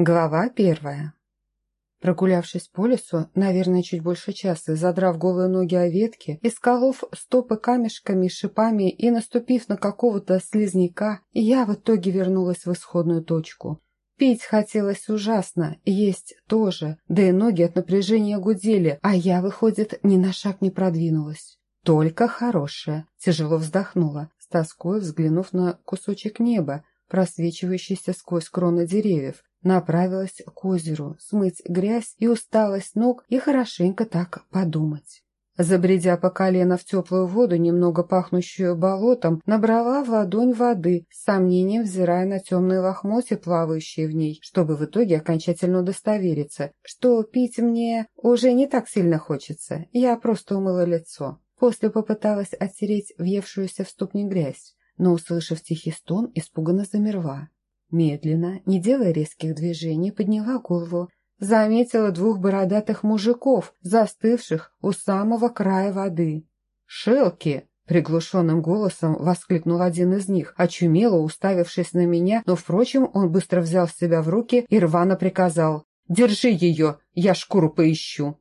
Глава первая. Прогулявшись по лесу, наверное, чуть больше часа, задрав голые ноги о ветки, исколов стопы камешками, шипами и наступив на какого-то слизняка, я в итоге вернулась в исходную точку. Пить хотелось ужасно, есть тоже, да и ноги от напряжения гудели, а я, выходит, ни на шаг не продвинулась. Только хорошее. Тяжело вздохнула, с тоской взглянув на кусочек неба, просвечивающийся сквозь кроны деревьев, Направилась к озеру, смыть грязь и усталость ног и хорошенько так подумать. Забредя по колено в теплую воду, немного пахнущую болотом, набрала в ладонь воды, с сомнением взирая на темные лохмотья, плавающие в ней, чтобы в итоге окончательно удостовериться, что пить мне уже не так сильно хочется, я просто умыла лицо. После попыталась оттереть въевшуюся в ступни грязь, но, услышав тихий стон, испуганно замерла. Медленно, не делая резких движений, подняла голову. Заметила двух бородатых мужиков, застывших у самого края воды. «Шелки!» — приглушенным голосом воскликнул один из них, очумело уставившись на меня, но, впрочем, он быстро взял себя в руки и рвано приказал. «Держи ее, я шкуру поищу!»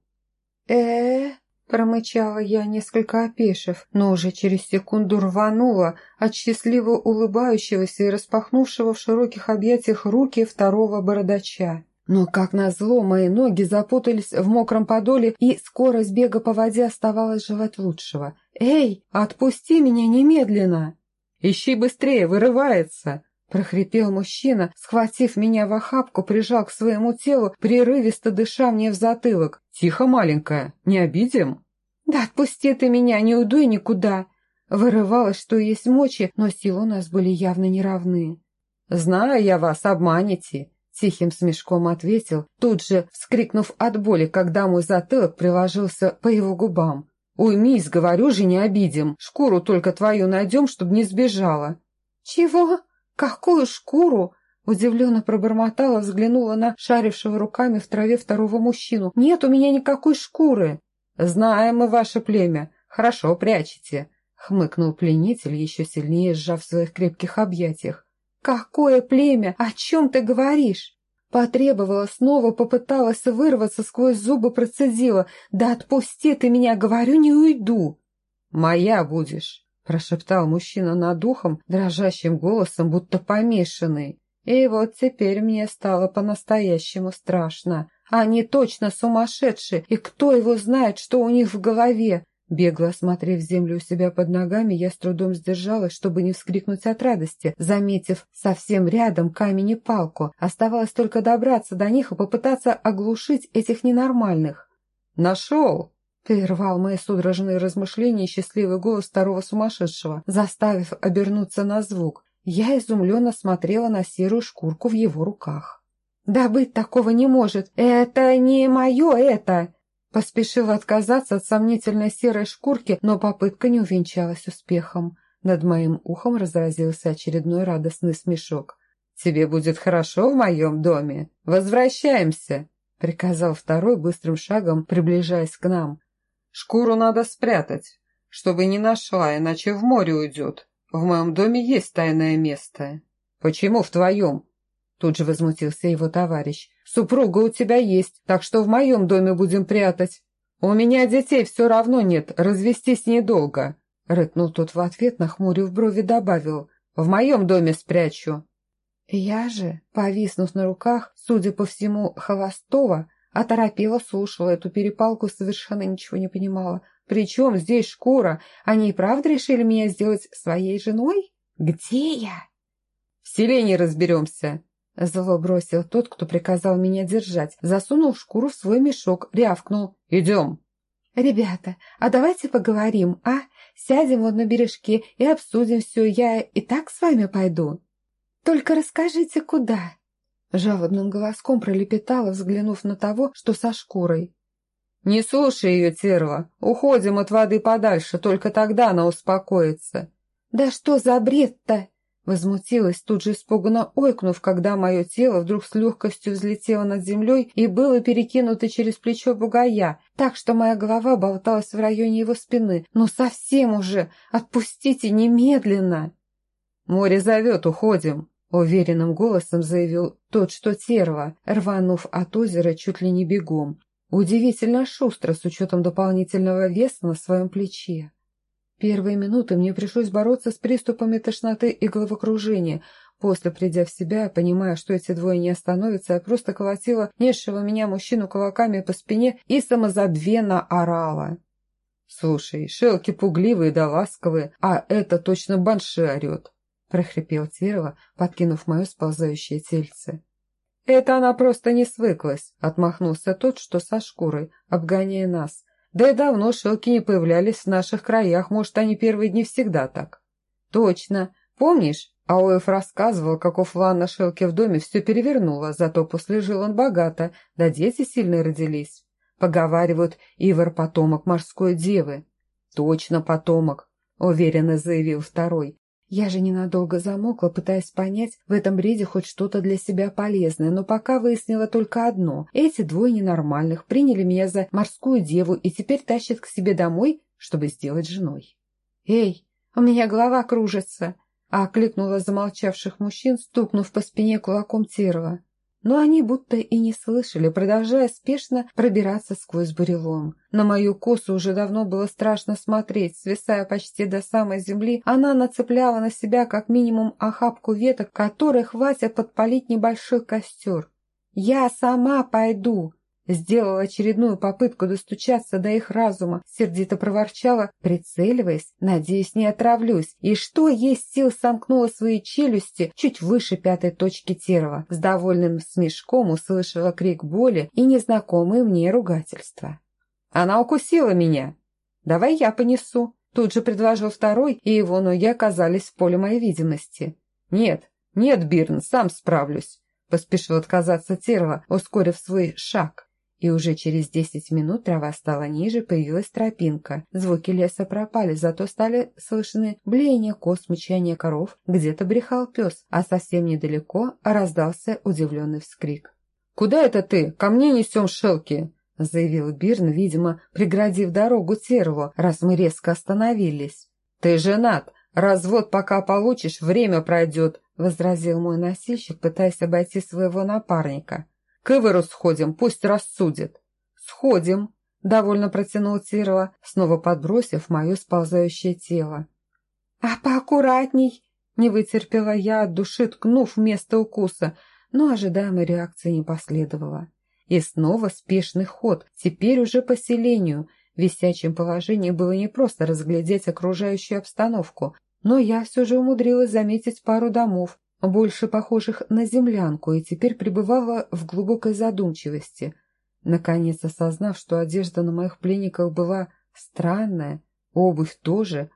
э Промычала я, несколько опешив, но уже через секунду рванула от счастливо улыбающегося и распахнувшего в широких объятиях руки второго бородача. Но, как назло, мои ноги запутались в мокром подоле, и скорость бега по воде оставалась желать лучшего. «Эй, отпусти меня немедленно!» «Ищи быстрее, вырывается!» Прохрипел мужчина, схватив меня в охапку, прижал к своему телу, прерывисто дыша мне в затылок. «Тихо, маленькая, не обидим?» «Да отпусти ты меня, не уйду и никуда!» Вырывалось, что есть мочи, но силы у нас были явно неравны. «Знаю я вас, обманете!» Тихим смешком ответил, тут же вскрикнув от боли, когда мой затылок приложился по его губам. «Уймись, говорю же, не обидим. Шкуру только твою найдем, чтобы не сбежала». «Чего? Какую шкуру?» Удивленно пробормотала, взглянула на шарившего руками в траве второго мужчину. «Нет у меня никакой шкуры!» «Знаем мы ваше племя. Хорошо прячете», — хмыкнул пленитель, еще сильнее сжав в своих крепких объятиях. «Какое племя? О чем ты говоришь?» Потребовала снова, попыталась вырваться сквозь зубы, процедила. «Да отпусти ты меня, говорю, не уйду!» «Моя будешь!» — прошептал мужчина над ухом, дрожащим голосом, будто помешанный. И вот теперь мне стало по-настоящему страшно. Они точно сумасшедшие, и кто его знает, что у них в голове? Бегло осмотрев землю у себя под ногами, я с трудом сдержалась, чтобы не вскрикнуть от радости, заметив совсем рядом камень и палку. Оставалось только добраться до них и попытаться оглушить этих ненормальных. «Нашел!» — прервал мои судорожные размышления счастливый голос второго сумасшедшего, заставив обернуться на звук. Я изумленно смотрела на серую шкурку в его руках. «Да быть такого не может! Это не мое это!» Поспешила отказаться от сомнительной серой шкурки, но попытка не увенчалась успехом. Над моим ухом разразился очередной радостный смешок. «Тебе будет хорошо в моем доме. Возвращаемся!» — приказал второй быстрым шагом, приближаясь к нам. «Шкуру надо спрятать, чтобы не нашла, иначе в море уйдет. В моем доме есть тайное место. Почему в твоем? Тут же возмутился его товарищ. Супруга у тебя есть, так что в моем доме будем прятать. У меня детей все равно нет, развестись недолго. Рыкнул тот в ответ, нахмурив брови, добавил. В моем доме спрячу. Я же, повиснув на руках, судя по всему, Холостова, оторопела, слушала эту перепалку, совершенно ничего не понимала. Причем здесь шкура? Они и правда решили меня сделать своей женой? Где я? В селении разберемся. Зло бросил тот, кто приказал меня держать. Засунул шкуру в свой мешок, рявкнул. Идем. «Ребята, а давайте поговорим, а? Сядем вот на бережке и обсудим все. Я и так с вами пойду. Только расскажите, куда?» Жалобным голоском пролепетала, взглянув на того, что со шкурой. «Не слушай ее, Терва. Уходим от воды подальше, только тогда она успокоится». «Да что за бред-то?» Возмутилась, тут же испуганно ойкнув, когда мое тело вдруг с легкостью взлетело над землей и было перекинуто через плечо бугая, так что моя голова болталась в районе его спины. «Ну совсем уже! Отпустите немедленно!» «Море зовет, уходим!» Уверенным голосом заявил тот, что терва, рванув от озера чуть ли не бегом. Удивительно шустро, с учетом дополнительного веса на своем плече. Первые минуты мне пришлось бороться с приступами тошноты и головокружения. После, придя в себя, понимая, что эти двое не остановятся, я просто колотила несшего меня мужчину кулаками по спине и самозабвенно орала. «Слушай, шелки пугливые да ласковые, а это точно банши орет!» — прохрипел Терова, подкинув мое сползающее тельце. «Это она просто не свыклась», — отмахнулся тот, что со шкурой, обгоняя нас. «Да и давно шелки не появлялись в наших краях, может, они первые дни всегда так». «Точно. Помнишь, Ауэф рассказывал, как у Флана шелки в доме все перевернуло, зато после жил он богато, да дети сильные родились. Поговаривают, Ивар потомок морской девы». «Точно потомок», — уверенно заявил второй. Я же ненадолго замокла, пытаясь понять в этом бреде хоть что-то для себя полезное, но пока выяснила только одно. Эти двое ненормальных приняли меня за морскую деву и теперь тащат к себе домой, чтобы сделать женой. «Эй, у меня голова кружится!» — окликнула замолчавших мужчин, стукнув по спине кулаком Терова но они будто и не слышали, продолжая спешно пробираться сквозь бурелом. На мою косу уже давно было страшно смотреть, свисая почти до самой земли, она нацепляла на себя как минимум охапку веток, которые хватит подпалить небольшой костер. «Я сама пойду!» Сделала очередную попытку достучаться до их разума, сердито проворчала, прицеливаясь, надеясь, не отравлюсь, и что есть сил сомкнула свои челюсти чуть выше пятой точки Терова. С довольным смешком услышала крик боли и незнакомые мне ругательства. «Она укусила меня! Давай я понесу!» Тут же предложил второй, и его ноги оказались в поле моей видимости. «Нет, нет, Бирн, сам справлюсь!» Поспешил отказаться Терова, ускорив свой шаг. И уже через десять минут трава стала ниже, появилась тропинка. Звуки леса пропали, зато стали слышны блеяние коз, мычание коров. Где-то брехал пес, а совсем недалеко раздался удивленный вскрик. «Куда это ты? Ко мне несем шелки!» — заявил Бирн, видимо, преградив дорогу Терву, раз мы резко остановились. «Ты женат! Развод пока получишь, время пройдет!» — возразил мой носильщик, пытаясь обойти своего напарника. К Ивору сходим, пусть рассудит». «Сходим», — довольно протянул Тирова, снова подбросив мое сползающее тело. «А поаккуратней!» — не вытерпела я от души, ткнув место укуса, но ожидаемой реакции не последовало. И снова спешный ход, теперь уже по селению. В висячем положении было непросто разглядеть окружающую обстановку, но я все же умудрилась заметить пару домов, больше похожих на землянку, и теперь пребывала в глубокой задумчивости, наконец осознав, что одежда на моих пленниках была странная, обувь тоже,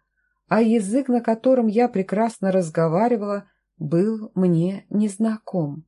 а язык, на котором я прекрасно разговаривала, был мне незнаком.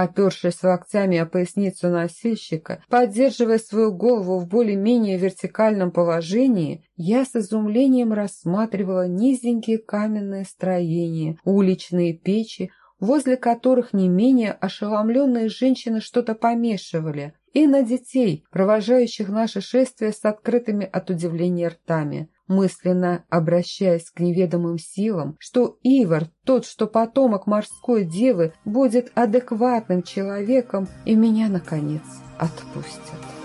Опершись локтями о поясницу носильщика, поддерживая свою голову в более-менее вертикальном положении, я с изумлением рассматривала низенькие каменные строения, уличные печи, возле которых не менее ошеломленные женщины что-то помешивали, и на детей, провожающих наше шествие с открытыми от удивления ртами мысленно обращаясь к неведомым силам, что Ивар, тот, что потомок морской девы, будет адекватным человеком и меня, наконец, отпустят.